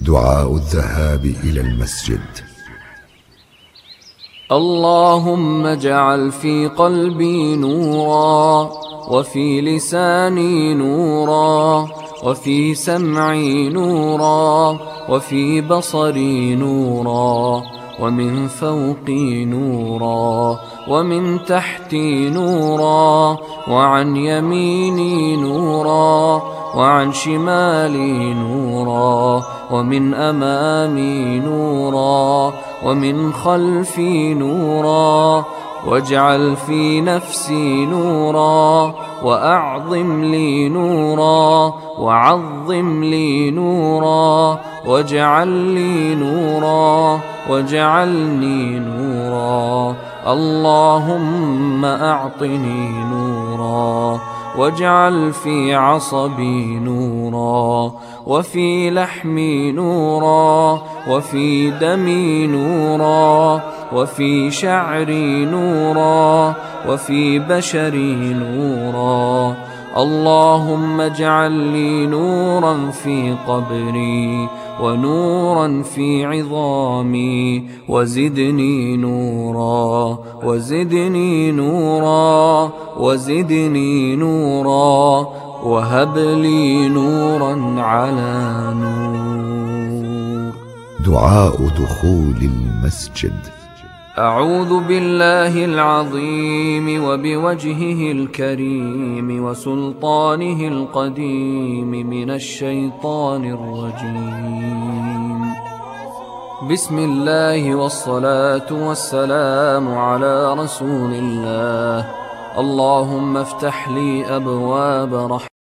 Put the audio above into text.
دعاء الذهاب إلى المسجد. اللهم اجعل في قلبي نورا وفي لساني نورا وفي سمعي نورا وفي بصري نورا ومن فوقي نورا ومن تحتي نورا وعن يميني نورا وعن شمالي نورا ومن أمامي نورا ومن خلفي نورا واجعل في نفسي نورا وأعظم لي نورا وعظم لي نورا واجعل لي نورا واجعلني نورا. اللهم أعطني نورا واجعل في عصبي نورا وفي لحمي نورا وفي دمي نورا وفي شعري نورا وفي بشري نورا. اللهم اجعل لي نورا في قبري ونورا في عظامي وزدني نورا وزدني نورا وزدني نورا وهب لي نورا على نور. دعاء دخول المسجد. أعوذ بالله العظيم وبوجهه الكريم وسلطانه القديم من الشيطان الرجيم. بسم الله والصلاة والسلام على رسول الله. اللهم افتح لي أبواب رحمة